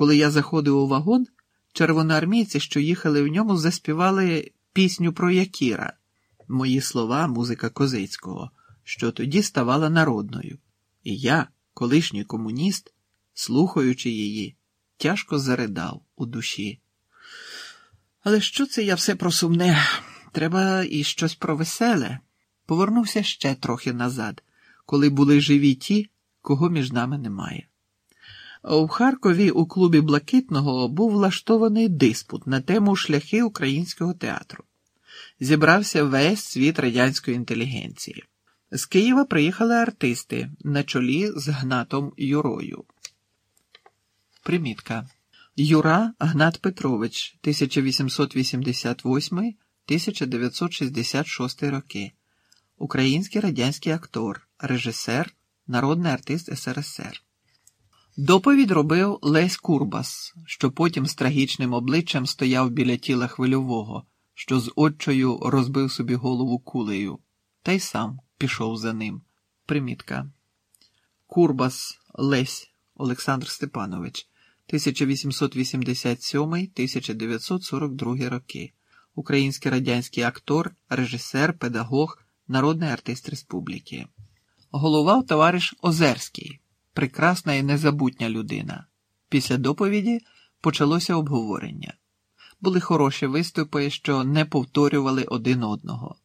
Коли я заходив у вагон, червоноармійці, що їхали в ньому, заспівали пісню про Якіра. Мої слова, музика Козицького, що тоді ставала народною. І я, колишній комуніст, слухаючи її, тяжко заридав у душі. Але що це я все про сумне? Треба і щось про веселе. Повернувся ще трохи назад, коли були живі ті, кого між нами немає. У Харкові у клубі Блакитного був влаштований диспут на тему шляхи українського театру. Зібрався весь світ радянської інтелігенції. З Києва приїхали артисти на чолі з Гнатом Юрою. Примітка. Юра Гнат Петрович, 1888-1966 роки. Український радянський актор, режисер, народний артист СРСР. Доповідь робив Лесь Курбас, що потім з трагічним обличчям стояв біля тіла хвильового, що з отчою розбив собі голову кулею, та й сам пішов за ним. Примітка. Курбас Лесь Олександр Степанович, 1887-1942 роки. Український радянський актор, режисер, педагог, народний артист республіки. Головав товариш Озерський, прекрасна і незабутня людина. Після доповіді почалося обговорення. Були хороші виступи, що не повторювали один одного.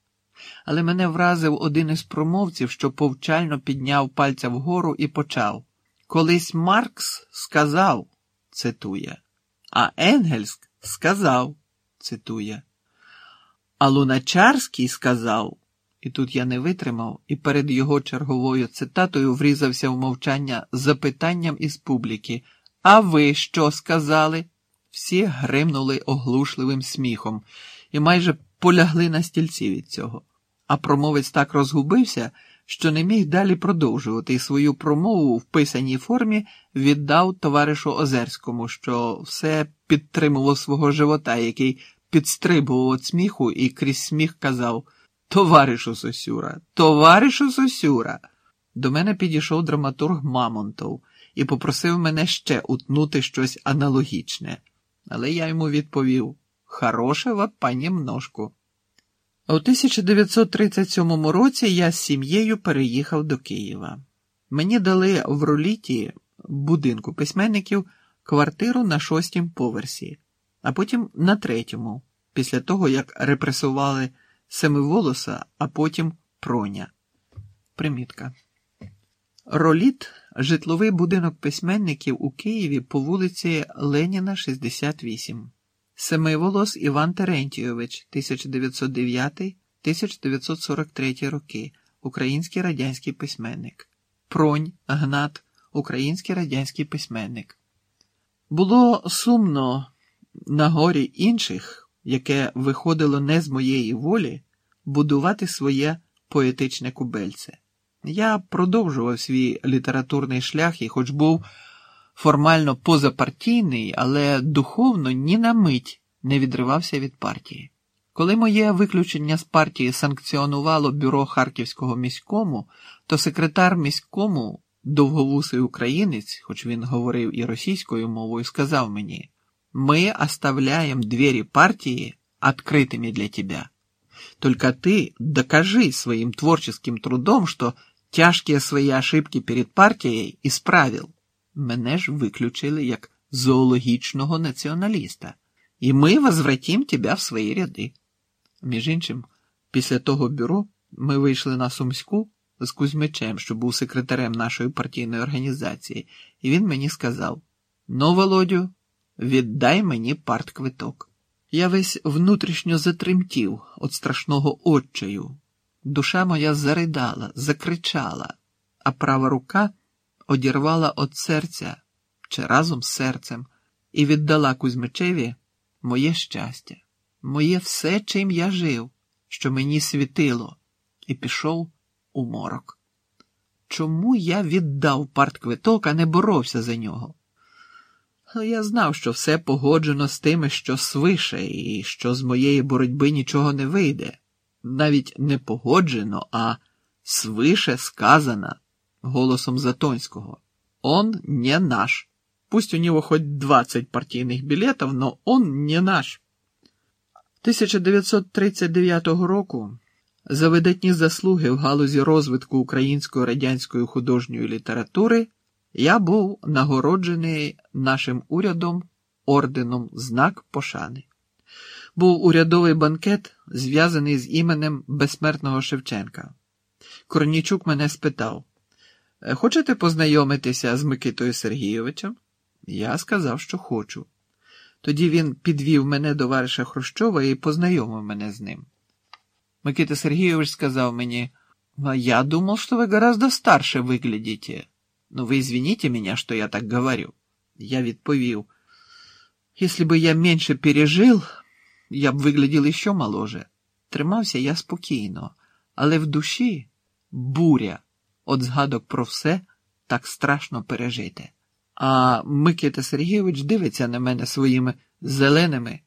Але мене вразив один із промовців, що повчально підняв пальця вгору і почав. Колись Маркс сказав, цитує, а Енгельс сказав, цитує. А Луначарський сказав, і тут я не витримав, і перед його черговою цитатою врізався в мовчання запитанням із публіки. А ви що сказали? Всі гримнули оглушливим сміхом і майже полягли на стільці від цього. А промовець так розгубився, що не міг далі продовжувати і свою промову в писаній формі віддав товаришу Озерському, що все підтримував свого живота, який підстрибував від сміху і крізь сміх казав Товаришу Сосюра, товаришу Сосюра. До мене підійшов драматург Мамонтов і попросив мене ще утнути щось аналогічне. Але я йому відповів Хорошего понемножку. У 1937 році я з сім'єю переїхав до Києва. Мені дали в роліті будинку письменників квартиру на шостім поверсі, а потім на третьому, після того як репресували Семиволоса, а потім Проня. Примітка. Роліт житловий будинок письменників у Києві по вулиці Леніна, 68. Семиволос Іван Терентійович, 1909-1943 роки, український радянський письменник. Пронь Гнат, український радянський письменник. Було сумно на горі інших, яке виходило не з моєї волі, будувати своє поетичне кубельце. Я продовжував свій літературний шлях і, хоч був формально позапартійний, але духовно ні на мить не відривався від партії. Коли моє виключення з партії санкціонувало бюро Харківського міському, то секретар міському, довговусий українець, хоч він говорив і російською мовою, сказав мені: ми оставляємо двері партії відкритими для тебя. Только ты докажи своим творческим трудом, что тяжкие свои ошибки перед партією исправил. Мене ж виключили як зоологічного націоналіста, і ми возвратим тебе в свої ряди. Між іншим, після того бюро ми вийшли на Сумську з Кузьмичем, що був секретарем нашої партійної організації, і він мені сказав: Ну, Володю, віддай мені партквиток. Я весь внутрішньо затремтів від страшного отчаю. Душа моя заридала, закричала, а права рука одірвала від серця чи разом з серцем і віддала Кузьмичеві моє щастя, моє все, чим я жив, що мені світило, і пішов у морок. Чому я віддав партквиток, а не боровся за нього? Я знав, що все погоджено з тими, що свише, і що з моєї боротьби нічого не вийде. Навіть не погоджено, а свише сказано голосом Затонського. Он не наш. Пусть у него хоть 20 партийных билетов, но он не наш. 1939 року за видатні заслуги в галузі розвитку української радянської художньої літератури я був нагороджений нашим урядом орденом Знак Пошани. Був урядовий банкет, зв'язаний з іменем безсмертного Шевченка. Корнічук мене спитав: Хочете познайомитися з Микитою Сергійовичем? Я сказав, що хочу. Тоді він підвів мене до Вариша Хрущова і познайомив мене з ним. Микита Сергійович сказав мені, я думал, что вы гораздо старше выглядите. Но вы извините меня, что я так говорю. Я відповів, если бы я меньше пережил, я б виглядів ще моложе. Тримався я спокійно, але в душі буря, от згадок про все так страшно пережити. А Микита Сергійович дивиться на мене своїми зеленими,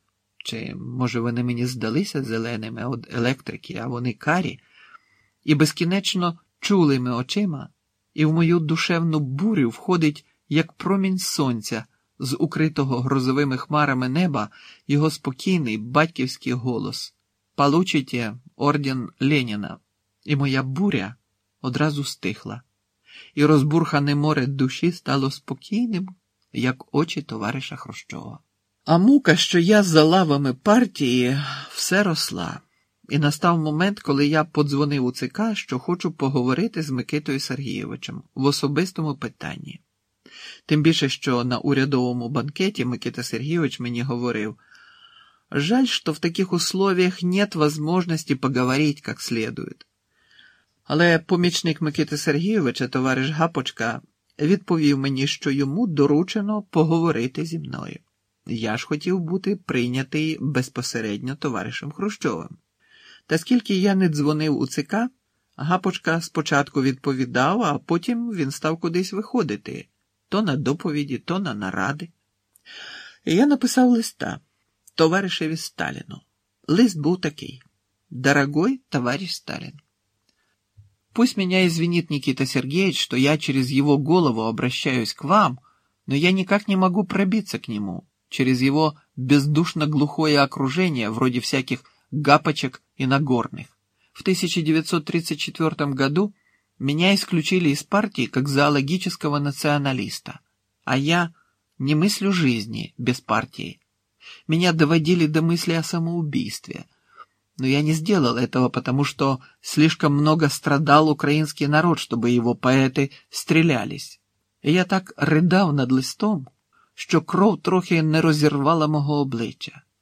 чи, може, вони мені здалися зеленими від електрики, а вони карі, і безкінечно чулими очима, і в мою душевну бурю входить, як промінь сонця з укритого грозовими хмарами неба його спокійний батьківський голос. Получите орден Леніна, і моя буря одразу стихла і розбурхане море душі стало спокійним, як очі товариша Хрущова. А мука, що я за лавами партії, все росла, і настав момент, коли я подзвонив у ЦК, що хочу поговорити з Микитою Сергійовичем в особистому питанні. Тим більше, що на урядовому банкеті Микита Сергійович мені говорив, жаль, що в таких условиях нет возможности поговорить как следует. Але помічник Микити Сергійовича, товариш Гапочка, відповів мені, що йому доручено поговорити зі мною. Я ж хотів бути прийнятий безпосередньо товаришем Хрущовим. Та скільки я не дзвонив у ЦК, Гапочка спочатку відповідав, а потім він став кудись виходити то на доповіді, то на наради. І я написав листа товаришеві Сталіну. Лист був такий: Дорогой товарищ Сталин. Пусть меня извинит Никита Сергеевич, что я через его голову обращаюсь к вам, но я никак не могу пробиться к нему, через его бездушно-глухое окружение, вроде всяких гапочек и нагорных. В 1934 году меня исключили из партии как зоологического националиста, а я не мыслю жизни без партии. Меня доводили до мысли о самоубийстве – но я не сделал этого, потому что слишком много страдал український народ, чтобы его поети стрілялись. І я так ридав над листом, що кров трохи не розірвала мого обличчя.